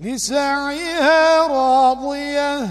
لسعيها راضية.